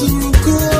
Suru cool.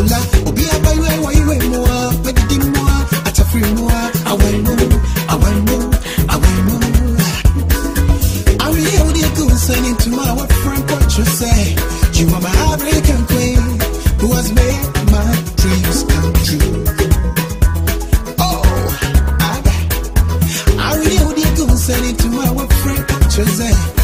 bula obi abayewa ɛwɔ yiwe mu a mɛdidi mu a atafiri mu a awan mu awan mu awan mu. Awuri yɛ wuli egu nsɛnni ntoma a wɔfrɛ nkɔtɔ sɛ you are my African queen who has made my dreams come true. Oh, I, I really go you good, my it to what you say.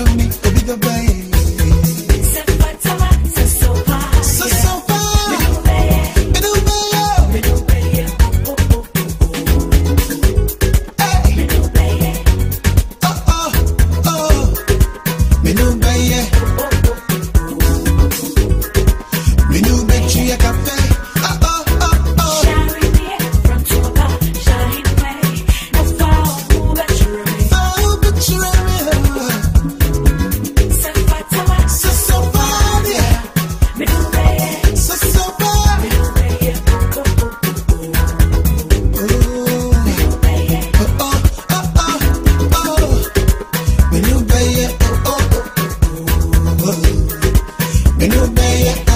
of me, the bigger boy. Oh. Minu